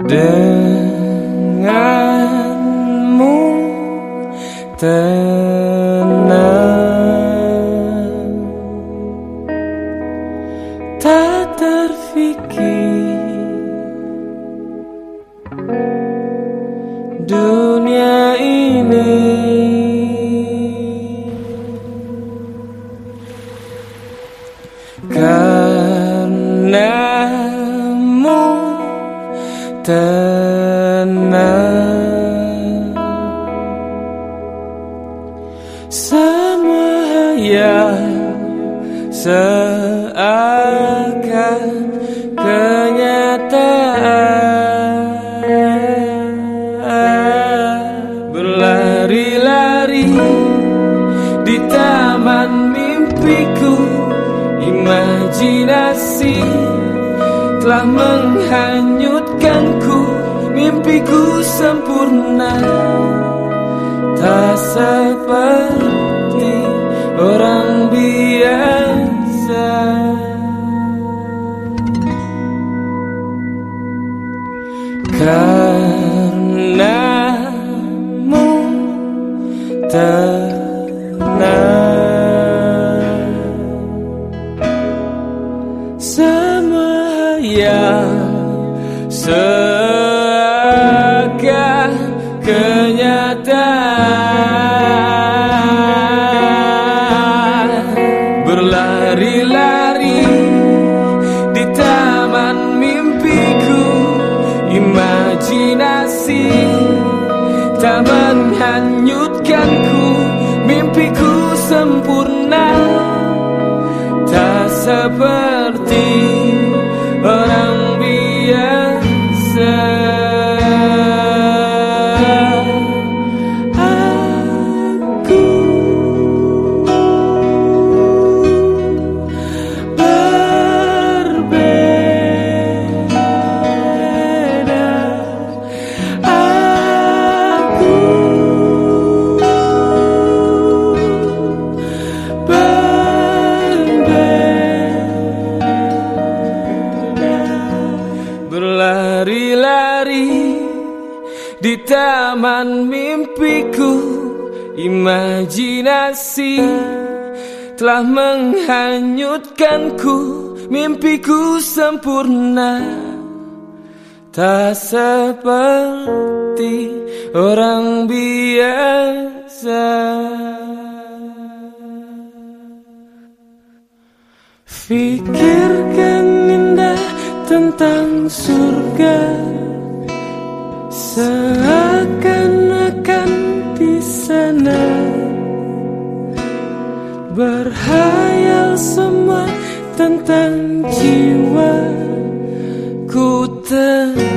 denganmu tenang. Tak terfikir dunia ini. Karena tenang. Semua yang seakan kenyataan. Berlari-lari di taman mimpiku Imajinasi telah menghanyutkanku Mimpiku sempurna. Tak seperti orang biasa. Karenamu tenang. Semua yang seakan kenyataan Berlari-lari di taman mimpiku. Imajinasi tak menghanyutkanku Mimpiku sempurna Tak seperti taman mimpiku Imajinasi telah menghanyutkanku. Mimpiku sempurna Tak seperti orang biasa. Fikirkan indah tentang surga Seakan-akan di sana. Berhayal semua tentang jiwa Ku ter